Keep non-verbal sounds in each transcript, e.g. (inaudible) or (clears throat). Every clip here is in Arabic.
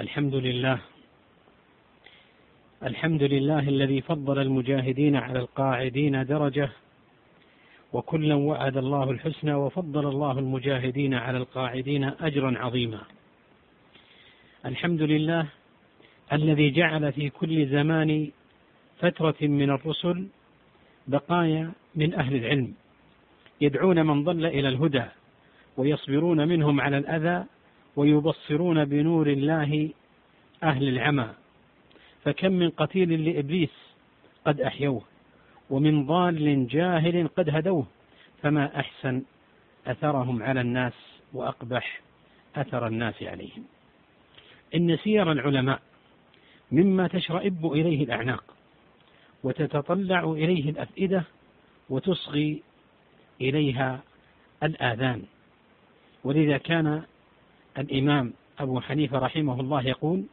الحمد لله. الحمد لله الذي فضل المجاهدين على القاعدين درجة وكلا وعد الله الحسنى وفضل الله المجاهدين على القاعدين أجرا عظيما. الحمد لله الذي جعل في كل زمان فترة من الرسل بقايا من أهل العلم يدعون من ضل إلى الهدى ويصبرون منهم على الأذى ويبصرون بنور الله أهل العمى. فكم من قتيل لإبليس قد أحيوه ومن ضال جاهل قد هدوه. فما أحسن أثرهم على الناس وأقبح أثر الناس عليهم. إن سير العلماء مما تشرئب إليه الأعناق وتتطلع إليه الأفئدة وتصغي إليها الآذان. ولذا كان الإمام أبو حنيفة رحمه الله يقول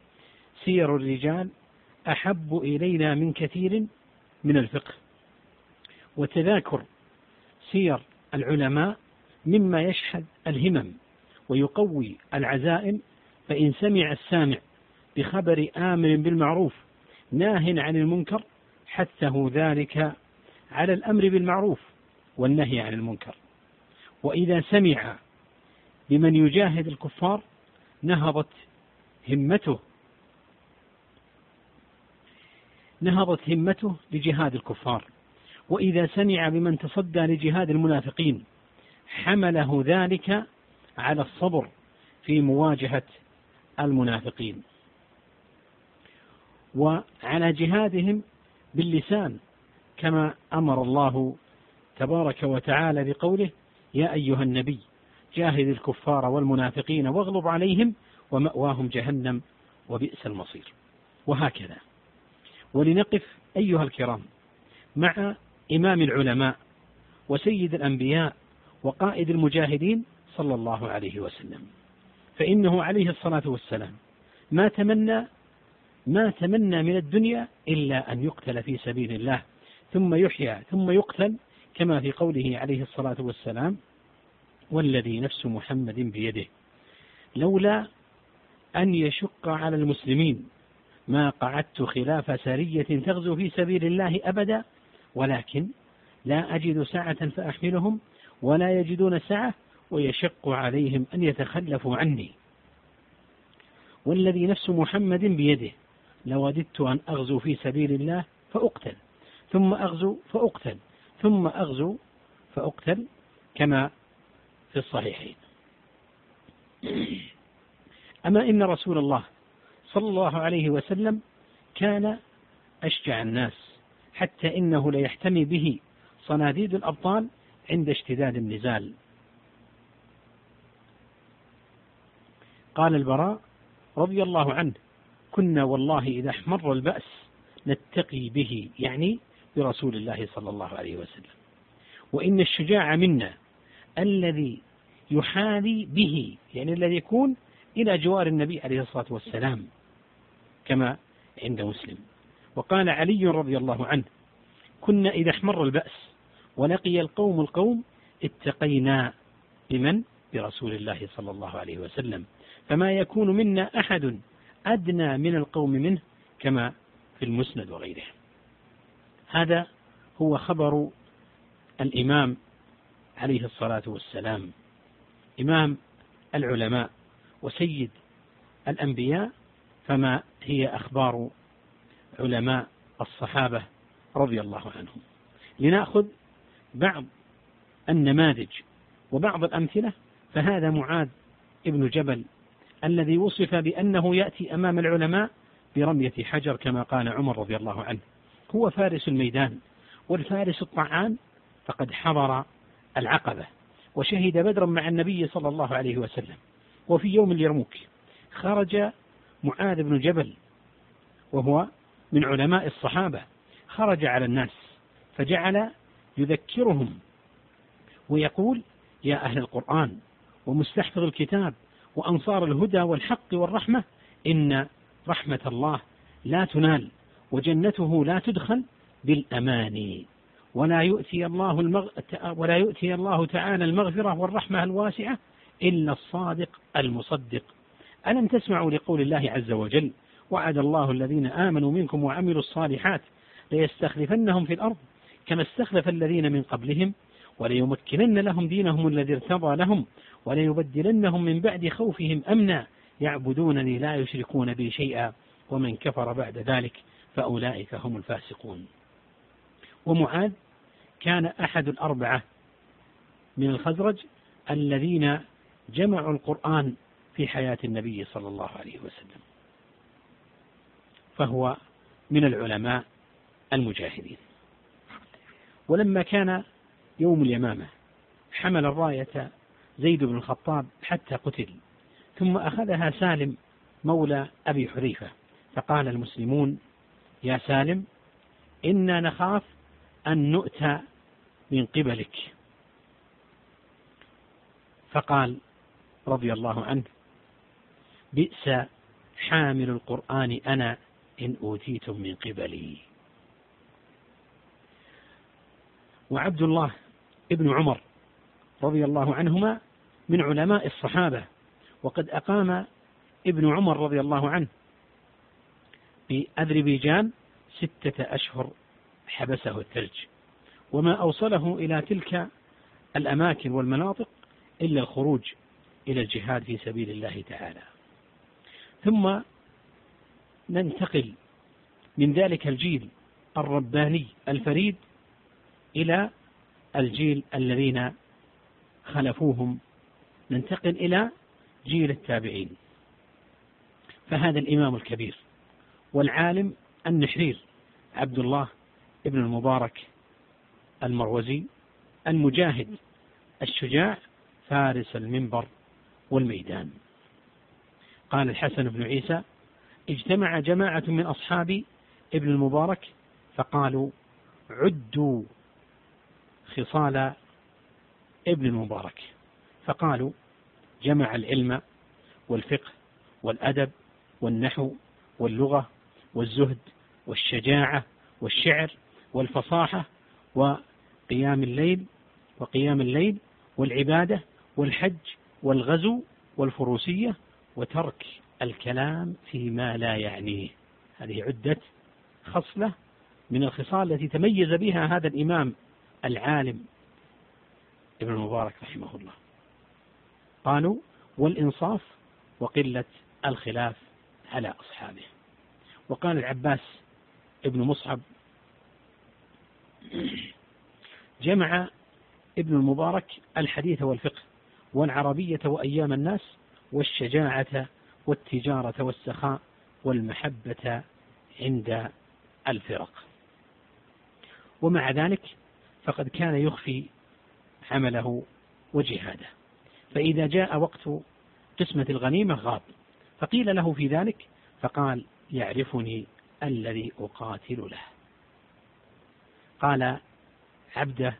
سير الرجال أحب إلينا من كثير من الفقه. وتذاكر سير العلماء مما يشحذ الهمم ويقوي العزائم فإن سمع السامع بخبر آمر بالمعروف ناه عن المنكر حثه ذلك على الأمر بالمعروف والنهي عن المنكر. وإذا سمع بمن يجاهد الكفار نهضت همته نهضت همته لجهاد الكفار. وإذا سمع بمن تصدى لجهاد المنافقين حمله ذلك على الصبر في مواجهة المنافقين. وعلى جهادهم باللسان كما أمر الله تبارك وتعالى بقوله يا أيها النبي جاهد الكفار والمنافقين واغلظ عليهم ومأواهم جهنم وبئس المصير. وهكذا. ولنقف أيها الكرام مع إمام العلماء وسيد الأنبياء وقائد المجاهدين صلى الله عليه وسلم. فإنه عليه الصلاة والسلام ما تمنى ما تمنى من الدنيا إلا أن يقتل في سبيل الله ثم يحيى ثم يقتل كما في قوله عليه الصلاة والسلام والذي نفس محمد بيده. لولا أن يشق على المسلمين ما قعدت خلاف سرية تغزو في سبيل الله أبدا ولكن لا أجد سعة فأحملهم ولا يجدون سعة ويشق عليهم أن يتخلفوا عني. والذي نفس محمد بيده لوددت أن أغزو في سبيل الله فأقتل ثم أغزو فأقتل ثم أغزو فأقتل كما في الصحيحين. أما إن رسول الله صلى الله عليه وسلم كان أشجع الناس حتى إنه ليحتمي به صناديد الأبطال عند اشتداد النزال. قال البراء رضي الله عنه كنا والله إذا احمر البأس نتقي به يعني برسول الله صلى الله عليه وسلم. وإن الشجاع منا الذي يحاذي به يعني الذي يكون إلى جوار النبي عليه الصلاة والسلام كما عند مسلم. وقال علي رضي الله عنه كنا إذا احمر البأس ولقي القوم القوم اتقينا بمن؟ برسول الله صلى الله عليه وسلم. فما يكون منا أحد أدنى من القوم منه كما في المسند وغيره. هذا هو خبر الإمام عليه الصلاة والسلام. إمام العلماء وسيد الأنبياء فما هي أخبار علماء الصحابة رضي الله عنهم. لنأخذ بعض النماذج وبعض الأمثلة فهذا معاذ ابن جبل الذي وصف بأنه يأتي أمام العلماء برمية حجر كما قال عمر رضي الله عنه. هو فارس الميدان والفارس الطعان فقد حضر العقبة. وشهد بدرا مع النبي صلى الله عليه وسلم. وفي يوم اليرموك خرج معاذ بن جبل وهو من علماء الصحابة خرج على الناس فجعل يذكرهم ويقول يا أهل القرآن ومستحفظ الكتاب وأنصار الهدى والحق والرحمة إن رحمة الله لا تنال وجنته لا تدخل بالأماني ولا يؤتي الله المغ... ولا يؤتي الله تعالى المغفرة والرحمة الواسعة إلا الصادق المصدق. ألم تسمعوا لقول الله عز وجل وعد الله الذين آمنوا منكم وعملوا الصالحات ليستخلفنهم في الأرض كما استخلف الذين من قبلهم وليمكنن لهم دينهم الذي ارتضى لهم وليبدلنهم من بعد خوفهم أمنا يعبدونني لا يشركون بي شيئا ومن كفر بعد ذلك فأولئك هم الفاسقون. ومعاذ كان أحد الأربعة من الخزرج الذين جمعوا القرآن في حياة النبي صلى الله عليه وسلم. فهو من العلماء المجاهدين. ولما كان يوم اليمامة حمل الراية زيد بن الخطاب حتى قتل ثم أخذها سالم مولى أبي حذيفة فقال المسلمون يا سالم إنا نخاف أن نؤتى من قبلك. فقال رضي الله عنه بئس حامل القرآن أنا إن أوتيتم من قبلي. وعبد الله ابن عمر رضي الله عنهما من علماء الصحابة وقد أقام ابن عمر رضي الله عنه بأذربيجان ستة أشهر حبسه الثلج. وما أوصله إلى تلك الأماكن والمناطق إلا الخروج إلى الجهاد في سبيل الله تعالى. ثم ننتقل من ذلك الجيل الرباني الفريد إلى الجيل الذين خلفوهم. ننتقل إلى جيل التابعين. فهذا الإمام الكبير والعالم النحرير عبد الله ابن المبارك المروزي المجاهد الشجاع فارس المنبر والميدان. قال الحسن بن عيسى اجتمع جماعة من أصحاب ابن المبارك فقالوا عدوا خصال ابن المبارك. فقالوا جمع العلم والفقه والأدب والنحو واللغة والزهد والشجاعة والشعر والفصاحة وقيام الليل وقيام الليل والعبادة والحج والغزو والفروسية وترك الكلام فيما لا يعنيه. هذه عدة خصلة من الخصال التي تميز بها هذا الإمام العالم ابن المبارك رحمه الله. قالوا والإنصاف وقلة الخلاف على أصحابه. وقال العباس ابن مصعب جمع ابن المبارك الحديث والفقه والعربية وأيام الناس والشجاعة والتجارة والسخاء والمحبة عند الفرق. ومع ذلك فقد كان يخفي عمله وجهاده. فإذا جاء وقت قسمة الغنيمة غاب فقيل له في ذلك فقال يعرفني الذي أقاتل له. قال عبده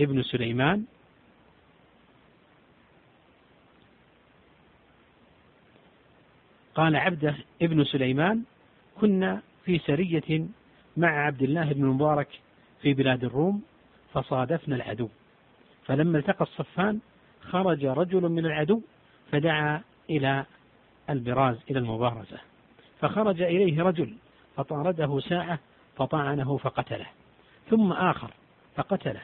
ابن سليمان. قال عبده ابن سليمان كنا في سرية مع عبد الله بن المبارك في بلاد الروم فصادفنا العدو. فلما التقى الصفان خرج رجل من العدو فدعا إلى البراز إلى المبارزة. فخرج إليه رجل فطارده ساعة فطعنه فقتله. ثم آخر فقتله.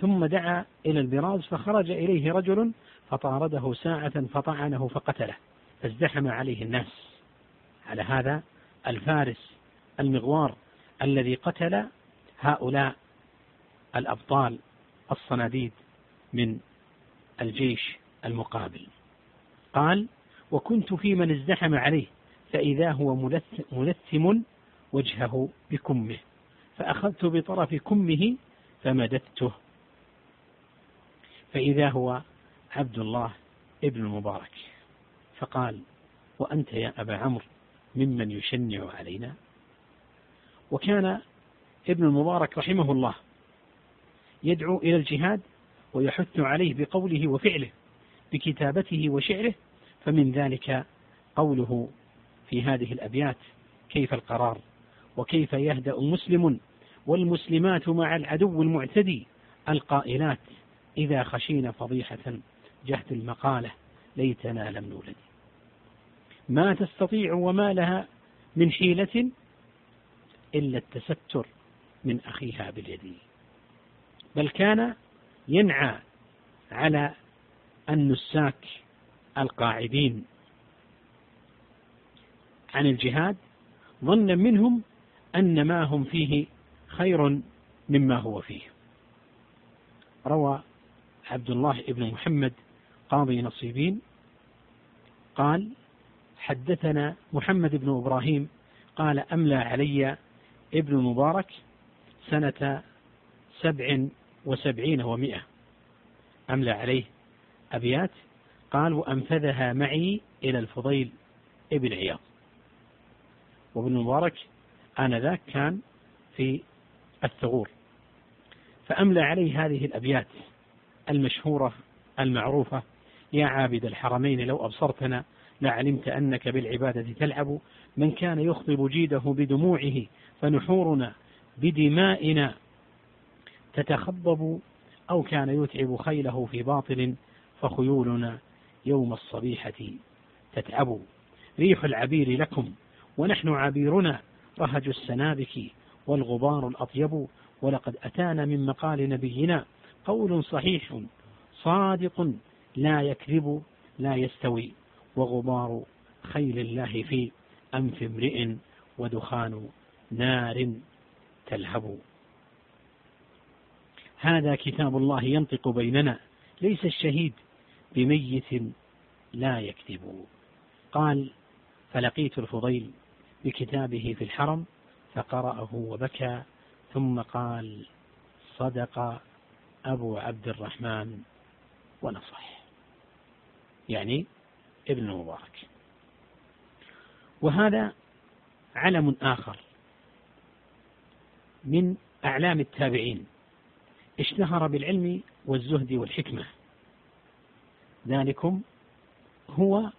ثم دعا إلى البراز فخرج إليه رجل فطارده ساعة فطعنه فقتله. فازدحم عليه الناس. على هذا الفارس المغوار الذي قتل هؤلاء الأبطال الصناديد من الجيش المقابل. قال وكنت في من ازدحم عليه فإذا هو ملثم وجهه بكمه. فأخذت بطرف كمه فمددته. فإذا هو عبد الله ابن المبارك. فقال وأنت يا أبا عمرو ممن يشنع علينا؟ وكان ابن المبارك رحمه الله يدعو إلى الجهاد ويحث عليه بقوله وفعله بكتابته وشعره فمن ذلك قوله في هذه الأبيات كيف القرار؟ وكيف يهدأ مسلم والمسلمات مع العدو المعتدي القائلات إذا خشينا فضيحة جهد المقالة ليتنا لم نولد. ما تستطيع وما لها من حيلة إلا التستر من أخيها باليد. بل كان ينعى على النساك القاعدين عن الجهاد ظنا منهم أن ما هم فيه خير مما هو فيه. روى عبد الله بن محمد قاضي نصيبين قال حدثنا محمد بن إبراهيم قال أملى علي ابن المبارك سنة سبع وسبعين ومائة أملى عليه أبيات قال وأنفذها معي إلى الفضيل ابن عياض. وابن المبارك آنذاك كان في الثغور. فأملى عليه هذه الأبيات المشهورة المعروفة. يا عابد الحرمين لو أبصرتنا لعلمت أنك بالعبادة تلعب. من كان يخضب جيده بدموعه فنحورنا بدمائنا. تتخضب أو كان يتعب خيله في باطل فخيولنا يوم الصبيحة تتعب. ريح العبير لكم ونحن عبيرنا رهج السنابك والغبار الأطيب ولقد أتانا من مقال نبينا قول صحيح صادق لا يكذب لا يستوي وغبار خيل الله في أنف امرئ ودخان نار تلهب. هذا كتاب الله ينطق بيننا ليس الشهيد بميت لا يكذب. قال فلقيت الفضيل بكتابه في الحرم فقرأه وبكى ثم قال صدق أبو عبد الرحمن ونصح. يعني ابن المبارك وهذا علم آخر من أعلام التابعين. اشتهر بالعلم والزهد والحكمة. ذلكم هو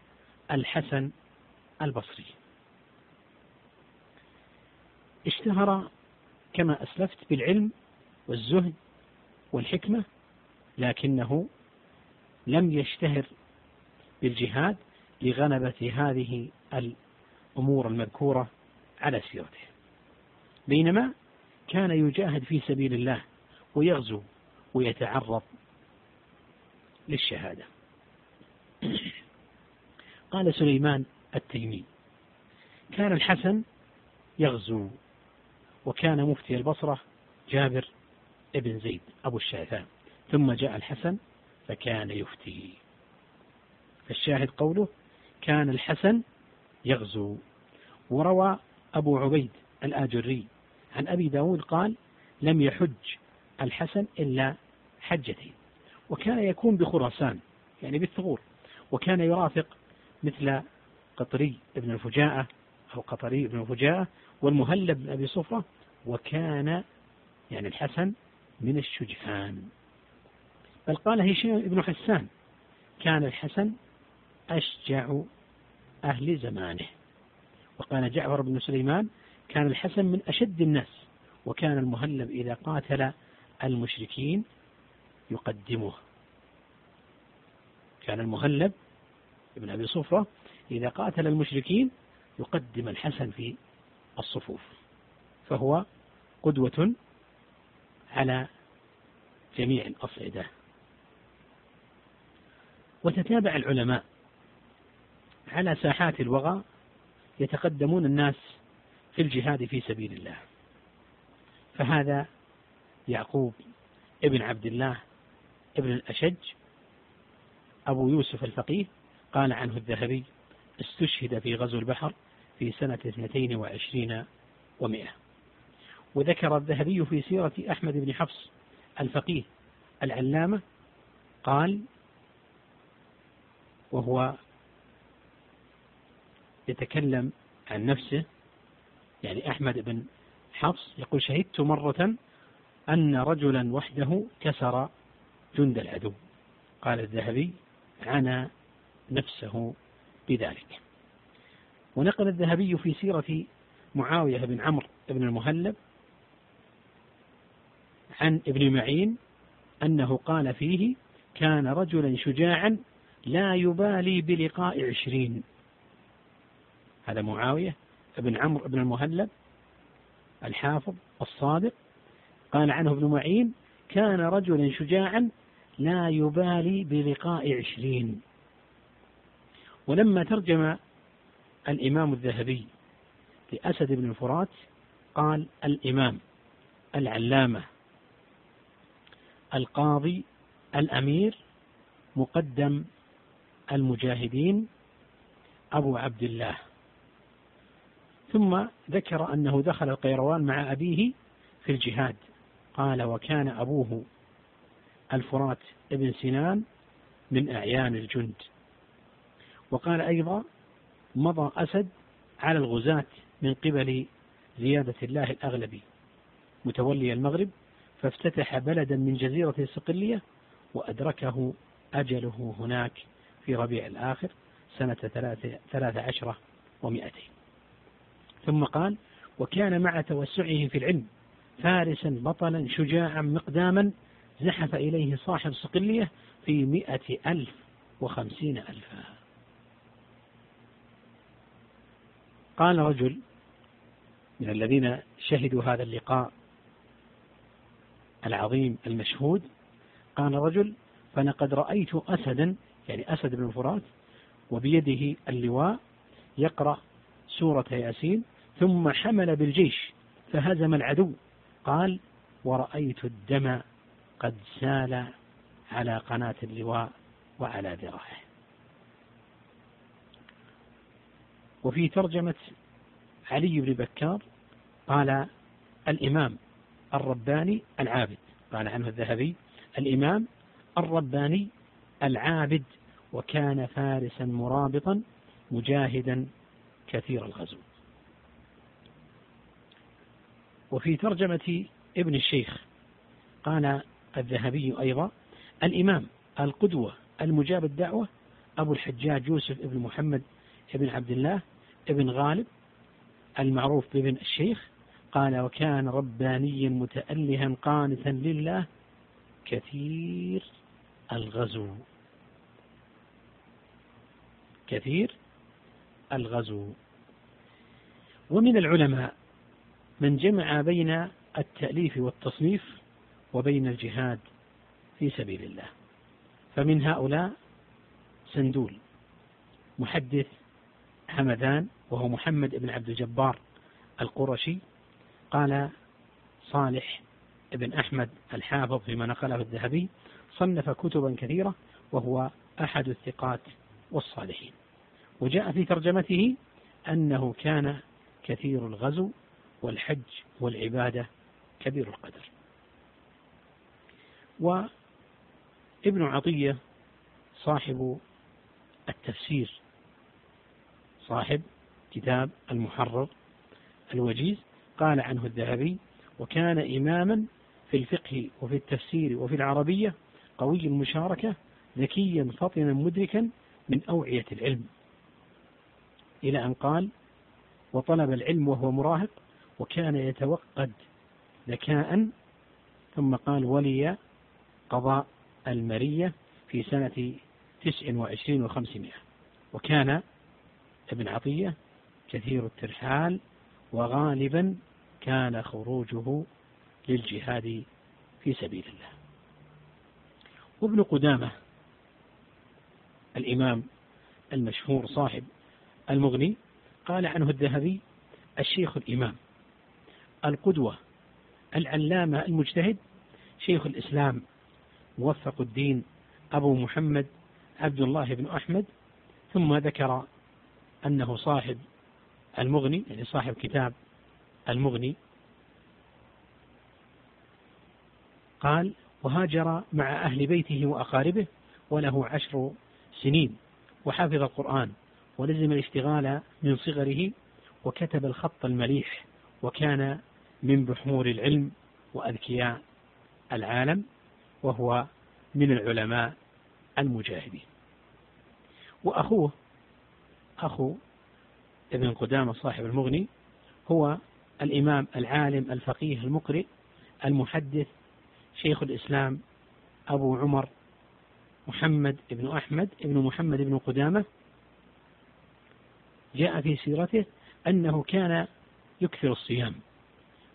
الحسن البصري. اشتهر كما أسلفت بالعلم والزهد والحكمة لكنه لم يشتهر بالجهاد لغلبة هذه الأمور المذكورة على سيرته. بينما كان يجاهد في سبيل الله ويغزو ويتعرض للشهادة. قال سليمان التيمي كان الحسن يغزو وكان مفتي البصرة جابر ابن زيد أبو الشعثاء ثم جاء الحسن فكان يفتي. فالشاهد قوله كان الحسن يغزو. وروى أبو عبيد الآجري عن أبي داود قال لم يحج الحسن إلا حجتين. وكان يكون بخراسان يعني بالثغور. وكان يرافق مثل قطري بن الفجاءة أو قطري بن الفجاءة والمهلب بن أبي صفرة وكان يعني الحسن من الشجعان بل قال هشام بن حسان كان الحسن أشجع أهل زمانه. وقال جعفر بن سليمان كان الحسن من أشد الناس وكان المهلب إذا قاتل المشركين يقدمه. كان المهلب ابن أبي صفرة إذا قاتل المشركين يقدم الحسن في الصفوف فهو قدوة على جميع الأصعدة. وتتابع العلماء على ساحات الوغى يتقدمون الناس في الجهاد في سبيل الله. فهذا يعقوب ابن عبد الله ابن الأشج أبو يوسف الفقيه قال عنه الذهبي استشهد في غزو البحر في سنة اثنتين وعشرين ومائة وذكر الذهبي في سيرة أحمد بن حفص الفقيه العلامة قال وهو يتكلم عن نفسه يعني أحمد بن حفص يقول شهدت مرة أن رجلا وحده كسر جند العدو. قال الذهبي عنا نفسه بذلك. ونقل الذهبي في سيرة معاوية بن عمرو بن المهلب عن ابن معين أنه قال فيه كان رجلا شجاعا لا يبالي بلقاء عشرين هذا معاوية ابن عمرو بن المهلب الحافظ الصادق. قال عنه ابن معين كان رجلا شجاعا لا يبالي بلقاء عشرين ولما ترجم الإمام الذهبي لأسد بن الفرات قال الإمام العلامة القاضي الأمير مقدم المجاهدين أبو عبد الله. ثم ذكر أنه دخل القيروان مع أبيه في الجهاد. قال وكان أبوه الفرات ابن سنان من أعيان الجند. وقال أيضا مضى أسد على الغزاة من قبل زيادة الله الأغلبي متولي المغرب فافتتح بلدا من جزيرة الصقلية وأدركه أجله هناك في ربيع الآخر سنة ثلاث عشرة ومائتين. ثم قال وكان مع توسعه في العلم فارسا بطلا شجاعا مقداما زحف إليه صاحب صقلية في مئة ألف وخمسين ألفا. قال رجل من الذين شهدوا هذا اللقاء العظيم المشهود قال رجل فلقد رأيت أسدا يعني أسد بن الفرات وبيده اللواء يقرأ سورة ياسين ثم حمل بالجيش فهزم العدو. قال ورأيت الدم قد سال على قناة اللواء وعلى ذراعه. وفي ترجمة علي بن بكار قال الإمام الرباني العابد قال عنه الذهبي الإمام الرباني العابد وكان فارسا مرابطا مجاهدا كثير الغزو. وفي ترجمة ابن الشيخ قال الذهبي أيضا الإمام القدوة المجاب الدعوة أبو الحجاج يوسف بن محمد بن عبد الله بن غالب المعروف بابن الشيخ قال وكان ربانيا متألها قانتا لله كثير الغزو. كثير الغزو. ومن العلماء من جمع بين التأليف والتصنيف وبين الجهاد في سبيل الله فمن هؤلاء سندول محدث همذان وهو محمد بن عبد الجبار القرشي قال صالح بن أحمد الحافظ فيما نقله الذهبي صنف كتبا كثيرة وهو أحد الثقات والصالحين. وجاء في ترجمته أنه كان كثير الغزو والحج والعبادة كبير القدر. وابن عطية صاحب التفسير صاحب كتاب المحرر الوجيز قال عنه الذهبي وكان إماما في الفقه وفي التفسير وفي العربية قوي المشاركة ذكيا فطنا مدركا من أوعية العلم. إلى أن قال وطلب العلم وهو مراهق وكان يتوقد ذكاء. ثم قال ولي قضاء المرية في سنة تسع وعشرين وخمسمائة وكان ابن عطية كثير الترحال وغالبا كان خروجه للجهاد في سبيل الله. وابن قدامة الإمام المشهور صاحب المغني قال عنه الذهبي الشيخ الإمام القدوة العلامة المجتهد شيخ الإسلام موفق الدين أبو محمد عبد الله بن أحمد ثم ذكر أنه صاحب المغني يعني صاحب كتاب المغني. قال وهاجر مع أهل بيته وأقاربه وله عشر سنين وحفظ القرآن ولزم الاشتغال من صغره وكتب الخط المليح وكان من بحور العلم وأذكياء العالم وهو من العلماء المجاهدين. وأخوه أخو ابن قدامة صاحب المغني هو الإمام العالم الفقيه المقرئ المحدث شيخ الإسلام أبو عمر محمد بن أحمد بن محمد بن قدامة. جاء في سيرته أنه كان يكثر الصيام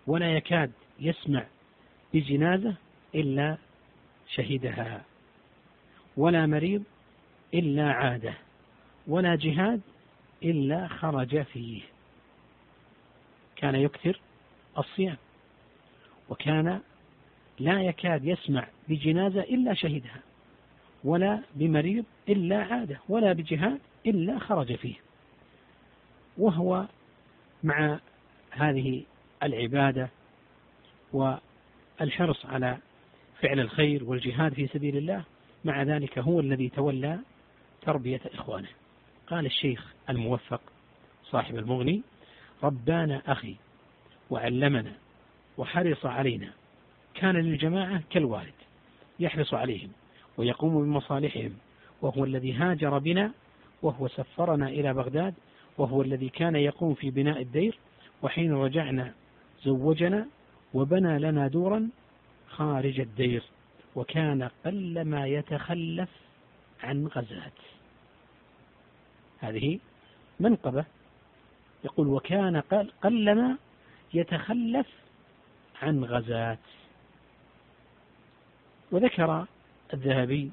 ولا يكاد يسمع بجنازة إلا شهدها ولا مريض إلا عادة ولا جهاد إلا خرج فيه. كان يكثر الصيام وكان لا يكاد يسمع بجنازة إلا شهدها ولا بمريض إلا عاده ولا بجهاد إلا خرج فيه. وهو مع هذه العبادة والحرص على فعل الخير والجهاد في سبيل الله مع ذلك هو الذي تولى تربية إخوانه. قال الشيخ الموفق صاحب المغني ربانا أخي وعلمنا وحرص علينا كان للجماعة كالوالد يحرص عليهم ويقوم بمصالحهم وهو الذي هاجر بنا وهو سفرنا إلى بغداد وهو الذي كان يقوم في بناء الدير وحين رجعنا زوجنا وبنى لنا دورا خارج الدير وكان قلما يتخلف عن غزات هذه منقبة. يقول وكان قلما يتخلف عن غزات وذكر الذهبي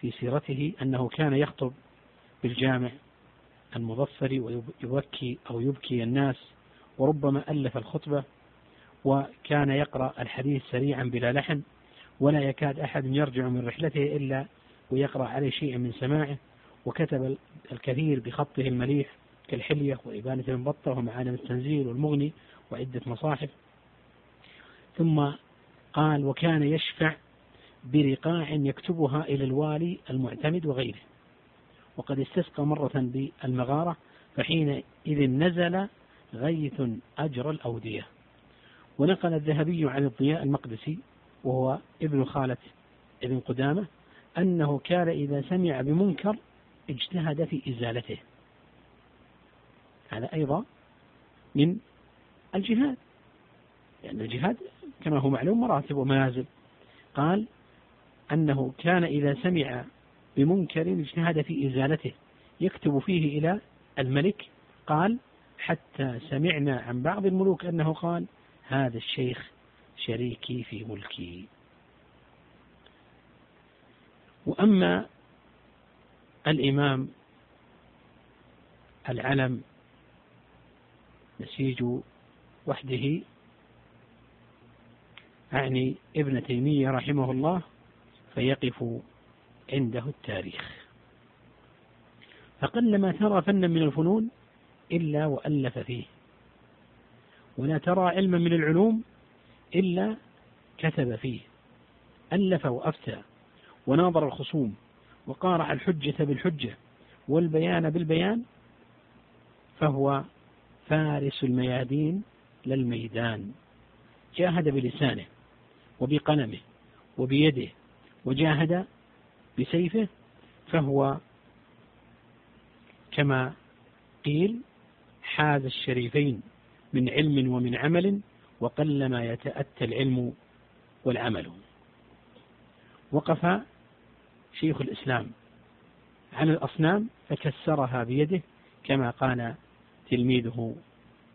في سيرته أنه كان يخطب بالجامع المظفر ويبكي أو يبكي الناس وربما ألف الخطبة وكان يقرأ الحديث سريعا بلا لحن ولا يكاد أحد يرجع من رحلته إلا ويقرأ عليه شيئا من سماعه. وكتب الكثير بخطه المليح كالحلية وإبانة المبطة ومعالم التنزيل والمغني وعدة مصاحف. ثم قال وكان يشفع برقاع يكتبها إلى الوالي المعتمد وغيره. وقد استسقى مرة بالمغارة فحينئذ نزل غيث أجر الأودية. ونقل الذهبي عن الضياء المقدسي وهو ابن خالة ابن قدامة أنه كان إذا سمع بمنكر اجتهد في إزالته. هذا أيضا من الجهاد. لأن يعني الجهاد كما هو معلوم مراتب ومنازل. قال أنه كان إذا سمع بمنكر اجتهد في إزالته. يكتب فيه إلى الملك. قال حتى سمعنا عن بعض الملوك أنه قال هذا الشيخ شريكي في ملكي. وأما الإمام العلم نسيج وحده أعني ابن تيمية رحمه الله فيقف عنده التاريخ. فقلما ترى فنا من الفنون إلا وألف فيه. ولا ترى علما من العلوم إلا كتب فيه. ألف وأفتى وناظر الخصوم. وقارع الحجة بالحجة والبيان بالبيان فهو فارس الميادين للميدان. جاهد بلسانه وبقلمه وبيده وجاهد بسيفه فهو كما قيل حاز الشريفين من علم ومن عمل وقلما يتأتى العلم والعمل. وقف شيخ الإسلام. على الأصنام؟ فكسرها بيده كما قال تلميذه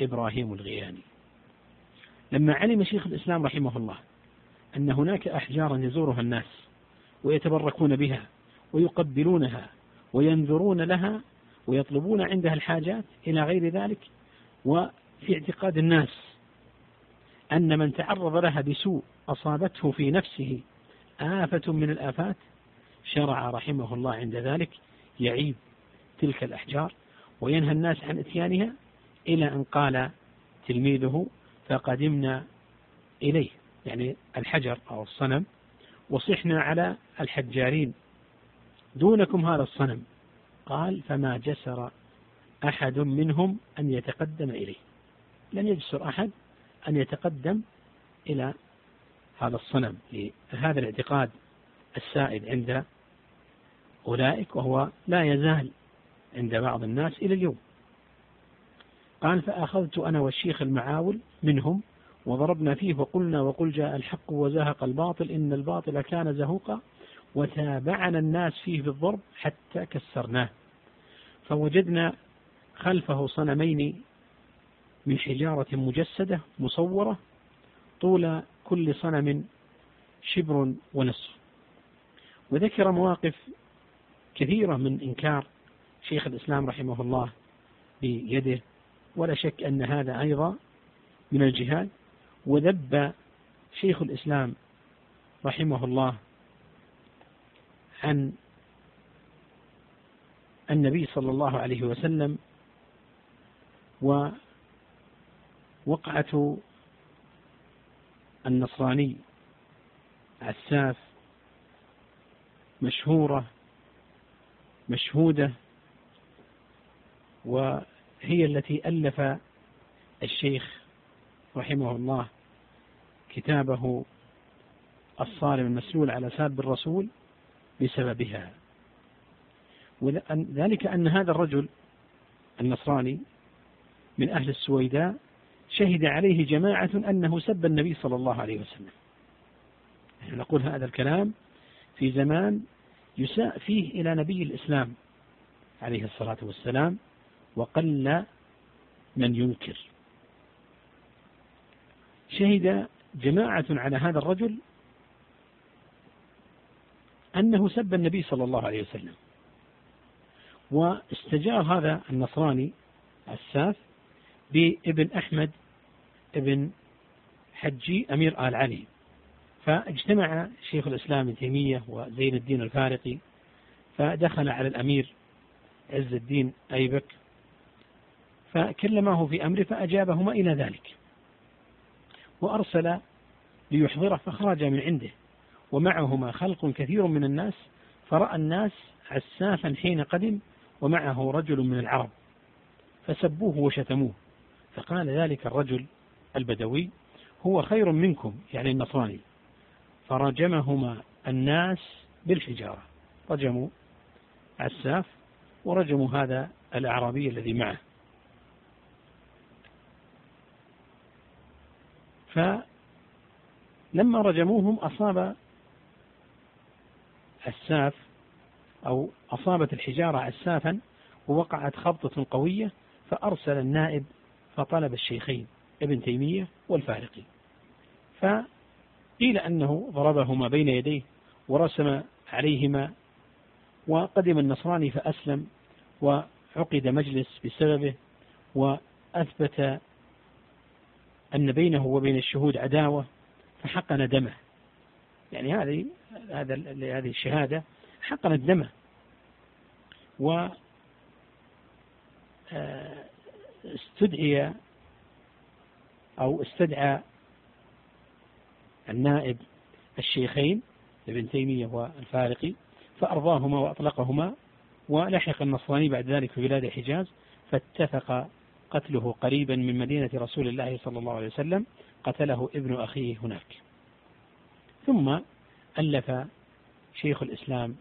إبراهيم الغياني. لما علم شيخ الإسلام رحمه الله أن هناك أحجارا يزورها الناس ويتبركون بها ويقبلونها وينذرون لها ويطلبون عندها الحاجات إلى غير ذلك وفي اعتقاد الناس أن من تعرض لها بسوء أصابته في نفسه آفة من الآفات شرع رحمه الله عند ذلك يعيب تلك الأحجار وينهى الناس عن إتيانها إلى أن قال تلميذه فقدمنا إليه يعني الحجر أو الصنم وصحنا على الحجارين دونكم هذا الصنم؟ قال فما جسر أحد منهم أن يتقدم إليه لم يجسر أحد أن يتقدم إلى هذا الصنم لهذا الاعتقاد السائد عند أولئك وهو لا يزال عند بعض الناس إلى اليوم. قال فأخذت أنا والشيخ المعاول منهم وضربنا فيه وقلنا وقل جاء الحق وزهق الباطل إن الباطل كان زهوقا وتابعنا الناس فيه بالضرب حتى كسرناه. فوجدنا خلفه صنمين من حجارة مجسدة مصورة طول كل صنم شبر ونصف. وذكر مواقف كثيرة من إنكار شيخ الإسلام رحمه الله بيده. ولا شك أن هذا أيضا من الجهاد. وذب شيخ الإسلام رحمه الله عن النبي صلى الله عليه وسلم ووقعة النصراني عساف مشهورة مشهودة وهي التي ألف الشيخ رحمه الله كتابه الصارم المسلول على ساب الرسول بسببها. وذلك أن هذا الرجل النصراني من أهل السويداء شهد عليه جماعة أنه سب النبي صلى الله عليه وسلم. نحن نقول هذا الكلام في زمان يساء فيه إلى نبي الإسلام عليه الصلاة والسلام وقل من ينكر. شهد جماعة على هذا الرجل أنه سب النبي صلى الله عليه وسلم واستجار هذا النصراني عساف بابن أحمد ابن حجي أمير آل علي. فاجتمع شيخ الإسلام ابن تيمية وزين الدين الفارقي فدخل على الأمير عز الدين أيبك فكلمه في أمره فأجابهما إلى ذلك وأرسل ليحضره فخرج من عنده ومعهما خلق كثير من الناس فرأى الناس عسافا حين قدم ومعه رجل من العرب فسبوه وشتموه فقال ذلك الرجل البدوي هو خير منكم يعني النصراني. فرجمهما الناس بالحجارة. رجموا عساف ورجموا هذا الأعرابي الذي معه. فلما رجموهم أصاب عساف أو أصابت الحجارة عسافا ووقعت خبطة قوية فأرسل النائب فطلب الشيخين ابن تيمية والفارقي. فقيل أنه ضربهما بين يديه ورسم عليهما وقدم النصراني فأسلم وعقد مجلس بسببه وأثبت أن بينه وبين الشهود عداوة فحقن دمه. يعني هذه هذا هذه الشهادة حقنت دمه. و آه، استدعي أو استدعى النائب الشيخين ابن تيمية والفارقي فأرضاهما وأطلقهما ولحق النصراني بعد ذلك في بلاد الحجاز فاتفق قتله قريبا من مدينة رسول الله صلى الله عليه وسلم قتله ابن أخيه هناك. ثم ألف شيخ الإسلام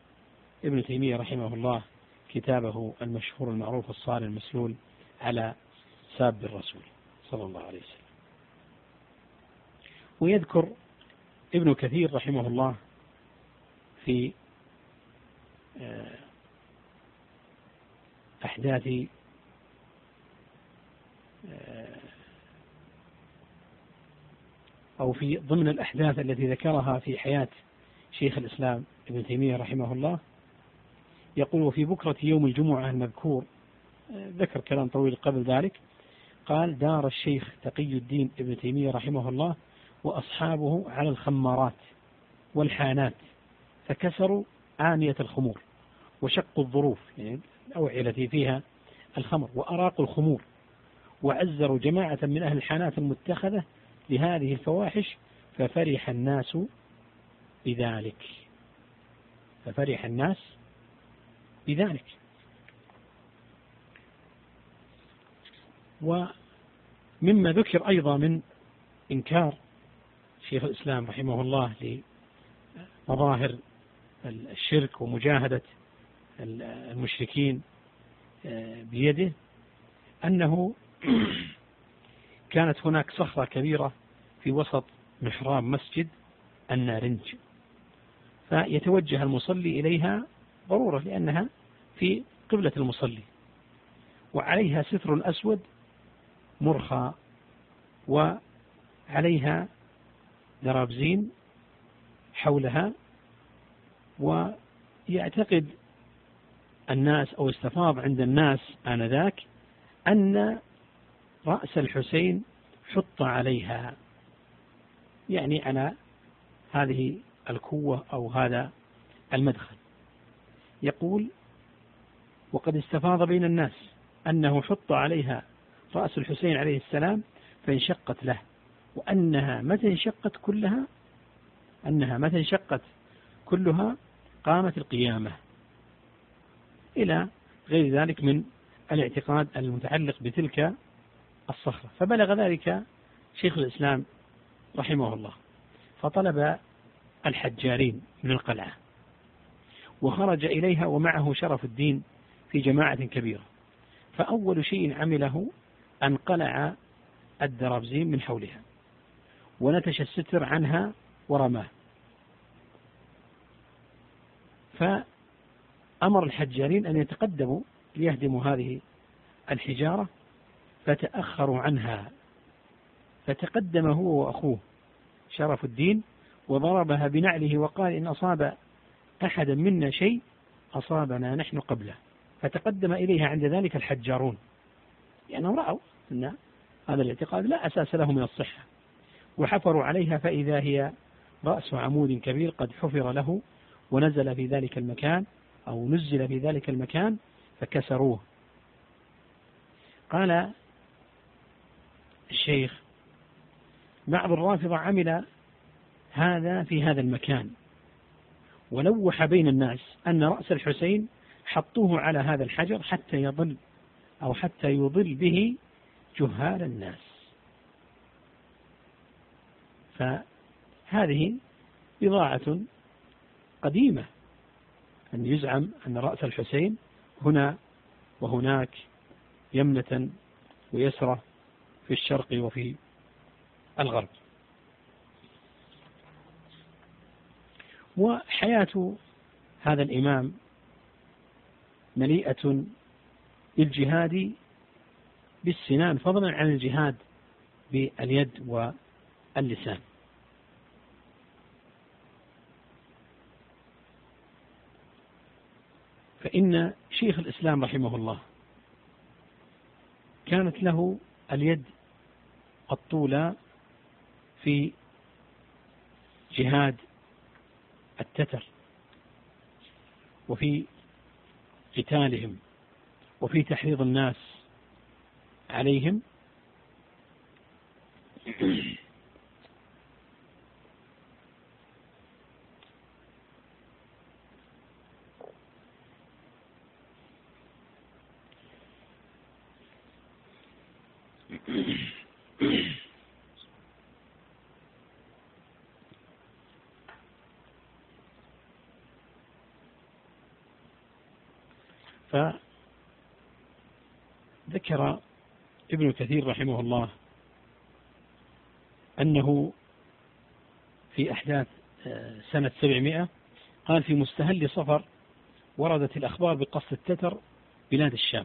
ابن تيمية رحمه الله كتابه المشهور المعروف الصار المسلول على ساب الرسول صلى الله عليه وسلم. ويذكر ابن كثير رحمه الله في آه، أحداث آه، أو في ضمن الأحداث التي ذكرها في حياة شيخ الإسلام ابن تيمية رحمه الله يقول في بكرة يوم الجمعة المذكور آه، ذكر كلام طويل قبل ذلك قال دار الشيخ تقي الدين ابن تيمية رحمه الله وأصحابه على الخمارات والحانات فكسروا آنية الخمور وشقوا الظروف يعني الأوعية التي فيها الخمر وأراقوا الخمور وعزروا جماعة من أهل الحانات المتخذة لهذه الفواحش ففرح الناس بذلك. ففرح الناس بذلك. ومما ذكر أيضا من إنكار شيخ الإسلام رحمه الله لمظاهر الشرك ومجاهدة المشركين آه، بيده أنه (clears throat) كانت هناك صخرة كبيرة في وسط محراب مسجد النارنج. فيتوجه المصلي إليها ضرورة لأنها في قبلة المصلي وعليها ستر أسود مرخى وعليها درابزين حولها ويعتقد الناس أو استفاض عند الناس آنذاك أن رأس الحسين حط عليها. يعني على هذه الكوة أو هذا المدخل. يقول وقد استفاض بين الناس أنه حط عليها رأس الحسين عليه السلام فانشقت له. وأنها متى انشقت كلها؟ أنها متى انشقت كلها قامت القيامة. إلى غير ذلك من الاعتقاد المتعلق بتلك الصخرة. فبلغ ذلك شيخ الإسلام رحمه الله. فطلب الحجارين من القلعة. وخرج إليها ومعه شرف الدين في جماعة كبيرة. فأول شيء عمله أن قلع الدرابزين من حولها. ونتش الستر عنها ورماه. فأمر الحجارين أن يتقدموا ليهدموا هذه الحجارة فتأخروا عنها. فتقدم هو وأخوه شرف الدين وضربها بنعله وقال إن أصاب أحدا منا شيء أصابنا نحن قبله. فتقدم إليها عند ذلك الحجارون. لأنهم رأوا أن هذا الاعتقاد لا أساس له من الصحة. وحفروا عليها فإذا هي رأس عمود كبير قد حفر له ونزل في ذلك المكان أو نزل في ذلك المكان فكسروه. قال الشيخ بعض الرافضة عمل هذا في هذا المكان ولوح بين الناس أن رأس الحسين حطوه على هذا الحجر حتى يضل أو حتى يضل به جهال الناس. فهذه بضاعة قديمة. أن يزعم أن رأس الحسين هنا وهناك يمنة ويسرة في الشرق وفي الغرب. وحياة هذا الإمام مليئة بالجهاد بالسنان فضلا عن الجهاد باليد واللسان فإن شيخ الإسلام رحمه الله كانت له اليد الطولى في جهاد التتر وفي قتالهم وفي تحريض الناس عليهم. ابن كثير رحمه الله أنه في أحداث آه، سنة 700 قال في مستهل صفر وردت الأخبار بقصد التتر بلاد الشام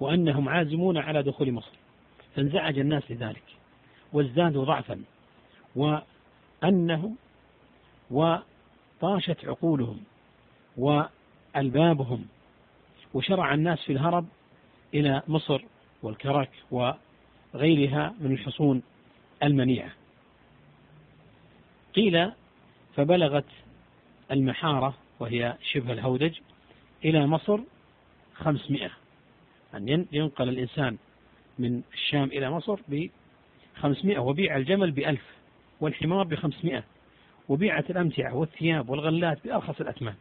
وأنهم عازمون على دخول مصر فانزعج الناس لذلك وازدادوا ضعفا وأنهم وطاشت عقولهم وألبابهم وشرع الناس في الهرب إلى مصر والكرك وغيرها من الحصون المنيعة. قيل فبلغت المحارة وهي شبه الهودج إلى مصر خمسمائة. أن ينقل الإنسان من الشام إلى مصر بخمسمائة وبيع الجمل بألف والحمار بخمسمائة وبيعت الأمتعة والثياب والغلات بأرخص الأثمان.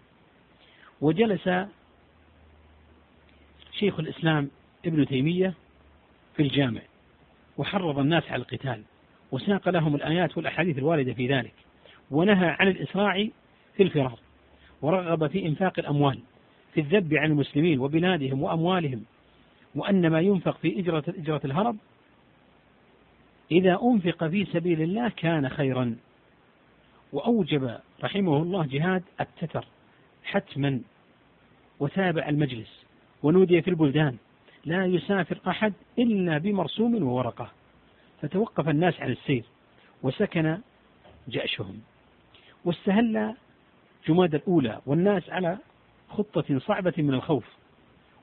وجلس شيخ الإسلام ابن تيمية في الجامع وحرض الناس على القتال وساق لهم الآيات والأحاديث الواردة في ذلك ونهى عن الإسراع في الفرار ورغب في إنفاق الأموال في الذب عن المسلمين وبلادهم وأموالهم وأن ما ينفق في إجرة إجرة الهرب إذا أنفق في سبيل الله كان خيرا. وأوجب رحمه الله جهاد التتر حتما وتابع المجلس ونودي في البلدان لا يسافر أحد إلا بمرسوم وورقة. فتوقف الناس عن السير وسكن جأشهم. واستهل جماد الأولى والناس على خطة صعبة من الخوف.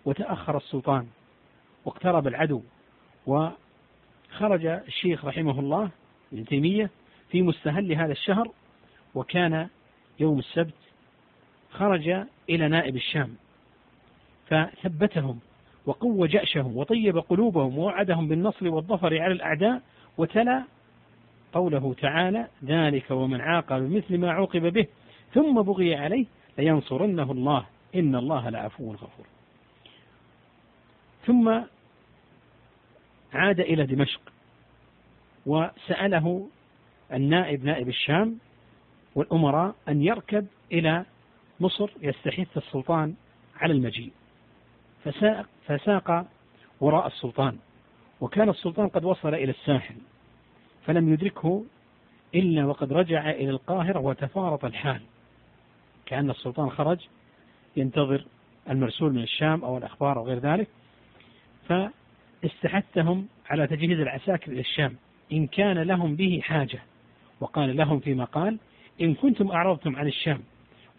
وتأخر السلطان واقترب العدو. وخرج الشيخ رحمه الله ابن تيمية في مستهل هذا الشهر. وكان يوم السبت خرج إلى نائب الشام. فثبتهم وقوى جأشهم وطيب قلوبهم ووعدهم بالنصر والظفر على الأعداء وتلا قوله تعالى ذلك ومن عاقب بمثل ما عوقب به ثم بغي عليه لينصرنه الله إن الله لعفو غفور. ثم عاد إلى دمشق وسأله النائب نائب الشام والأمراء أن يركب إلى مصر يستحث السلطان على المجيء. فساق, فساق وراء السلطان. وكان السلطان قد وصل إلى الساحل فلم يدركه إلا وقد رجع إلى القاهرة وتفارط الحال. كأن السلطان خرج ينتظر المرسول من الشام أو الأخبار أو غير ذلك فاستحثهم على تجهيز العساكر إلى الشام. إن كان لهم به حاجة وقال لهم فيما قال إن كنتم أعرضتم عن الشام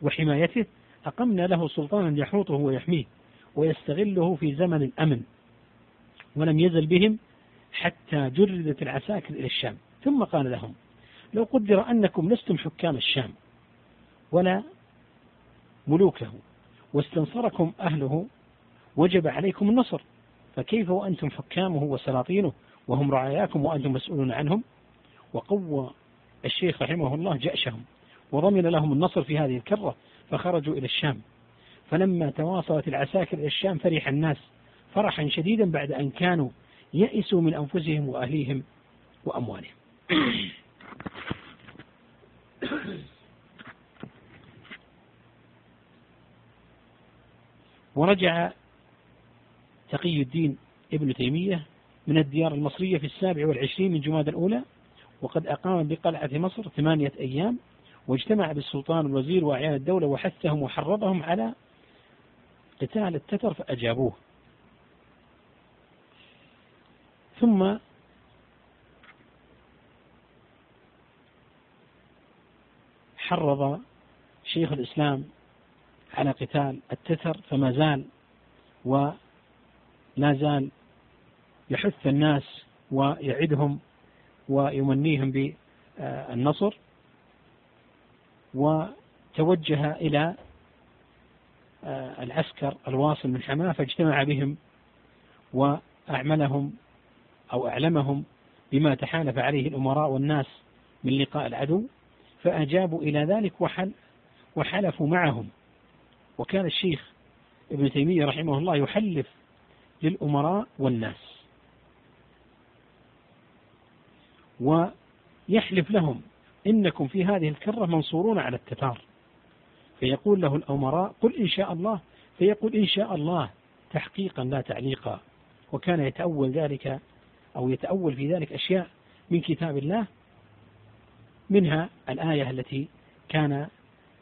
وحمايته أقمنا له سلطانا يحوطه ويحميه. ويستغله في زمن الأمن ولم يزل بهم حتى جردت العساكر إلى الشام. ثم قال لهم لو قدر أنكم لستم حكام الشام ولا ملوكه واستنصركم أهله وجب عليكم النصر. فكيف وأنتم حكامه وسلاطينه وهم رعاياكم وأنتم مسؤولون عنهم؟ وقوى الشيخ رحمه الله جأشهم وضمن لهم النصر في هذه الكرة فخرجوا إلى الشام. فلما تواصلت العساكر إلى الشام فرح الناس فرحا شديدا بعد أن كانوا يئسوا من أنفسهم وأهليهم وأموالهم. ورجع تقي الدين ابن تيمية من الديار المصرية في السابع والعشرين من جماد الأولى وقد أقام بقلعة مصر ثمانية أيام واجتمع بالسلطان والوزير وأعيان الدولة وحثهم وحرضهم على قتال التتر فأجابوه. ثم حرض شيخ الإسلام على قتال التتر فما زال ولا زال يحث الناس ويعدهم ويمنيهم بالنصر وتوجه إلى العسكر الواصل من حماة فاجتمع بهم وأعملهم أو أعلمهم بما تحالف عليه الأمراء والناس من لقاء العدو فأجابوا إلى ذلك وحل وحلفوا معهم. وكان الشيخ ابن تيمية رحمه الله يحلف للأمراء والناس. ويحلف لهم إنكم في هذه الكرة منصورون على التتار. فيقول له الأمراء قل إن شاء الله فيقول إن شاء الله تحقيقا لا تعليقا وكان يتأول ذلك أو يتأول في ذلك أشياء من كتاب الله منها الآية التي كان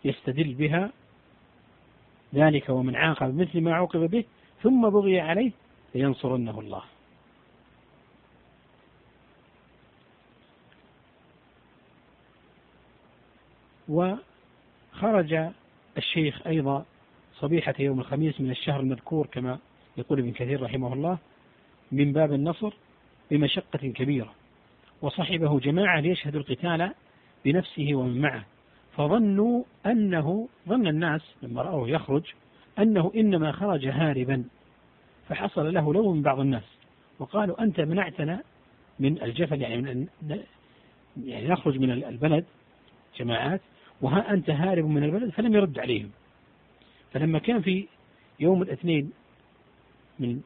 يستدل بها ذلك ومن عاقب مثل ما عوقب به ثم بغي عليه لينصرنه الله. وخرج الشيخ أيضا صبيحة يوم الخميس من الشهر المذكور كما يقول ابن كثير رحمه الله من باب النصر بمشقة كبيرة وصحبه جماعة ليشهدوا القتال بنفسه ومن معه فظنوا أنه ظن الناس لما رأوه يخرج أنه إنما خرج هاربا فحصل له لوم من بعض الناس وقالوا أنت منعتنا من الجفل يعني من يعني نخرج من البلد جماعات وها أنت هارب من البلد فلم يرد عليهم. فلما كان في يوم الاثنين من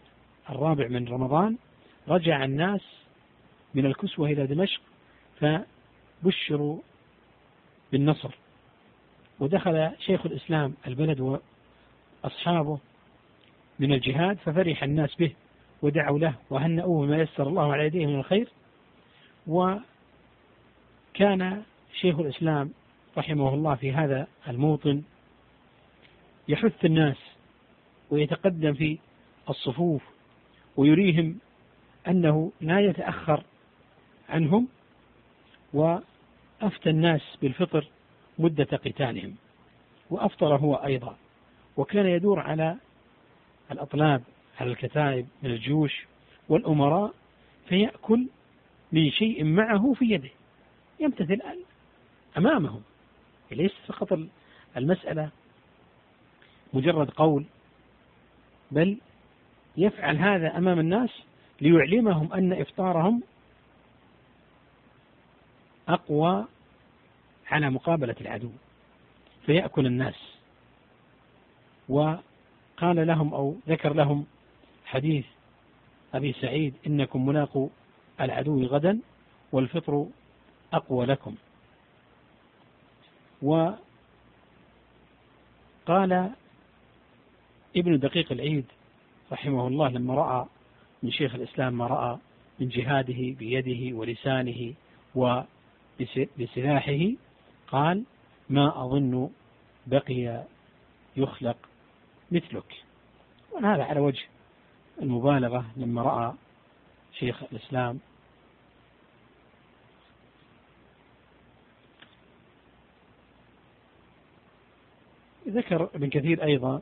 الرابع من رمضان رجع الناس من الكسوة إلى دمشق فبشروا بالنصر. ودخل شيخ الإسلام البلد وأصحابه من الجهاد ففرح الناس به ودعوا له وهنأوه ما يسر الله على يديه من الخير. وكان شيخ الإسلام رحمه الله في هذا الموطن يحث الناس ويتقدم في الصفوف ويريهم أنه لا يتأخر عنهم وأفتى الناس بالفطر مدة قتالهم. وأفطر هو أيضا. وكان يدور على الأطلاب على الكتائب من الجيوش والأمراء فيأكل من شيء معه في يده. يمتثل أمامهم. ليس فقط المسألة مجرد قول بل يفعل هذا أمام الناس ليعلمهم أن إفطارهم أقوى على مقابلة العدو. فيأكل الناس. وقال لهم أو ذكر لهم حديث أبي سعيد إنكم ملاقوا العدو غدا والفطر أقوى لكم. وقال ابن دقيق العيد رحمه الله لما رأى من شيخ الإسلام ما رأى من جهاده بيده ولسانه وبسلاحه قال ما أظن بقي يخلق مثلك. وهذا على وجه المبالغة لما رأى شيخ الإسلام ذكر ابن كثير أيضا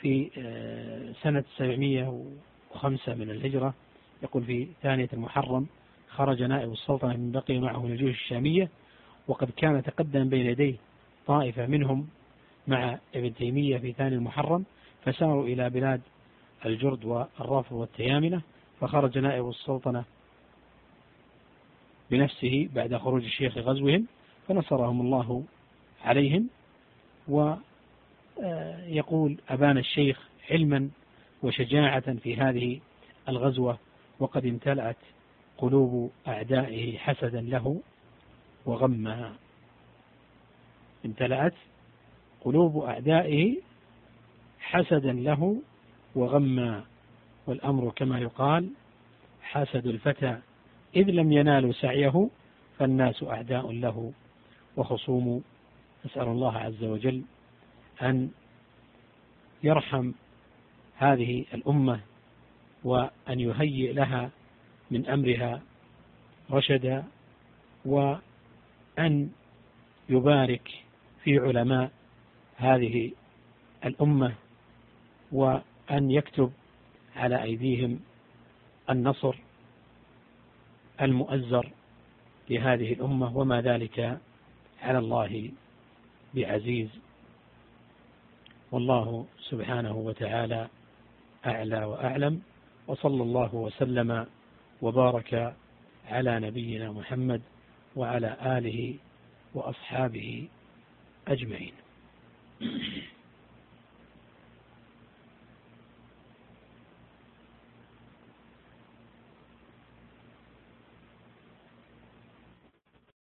في آه، سنة 705 من الهجرة يقول في ثانية المحرم خرج نائب السلطنة من بقي معه من الجيوش الشامية وقد كان تقدم بين يديه طائفة منهم مع ابن تيمية في ثاني المحرم فساروا إلى بلاد الجرد والرافض والتيامنة فخرج نائب السلطنة بنفسه بعد خروج الشيخ غزوهم فنصرهم الله عليهم ويقول أبان الشيخ علما وشجاعة في هذه الغزوة وقد امتلأت قلوب أعدائه حسدا له وغما. امتلأت قلوب أعدائه حسدا له وغما. والأمر كما يقال حسد الفتى إذ لم ينالوا سعيه فالناس أعداء له وخصوم نسأل الله عز وجل أن يرحم هذه الأمة وأن يهيئ لها من أمرها رشدا وأن يبارك في علماء هذه الأمة وأن يكتب على أيديهم النصر المؤزر لهذه الأمة وما ذلك على الله بعزيز والله سبحانه وتعالى أعلى وأعلم وصلى الله وسلم وبارك على نبينا محمد وعلى آله وأصحابه أجمعين.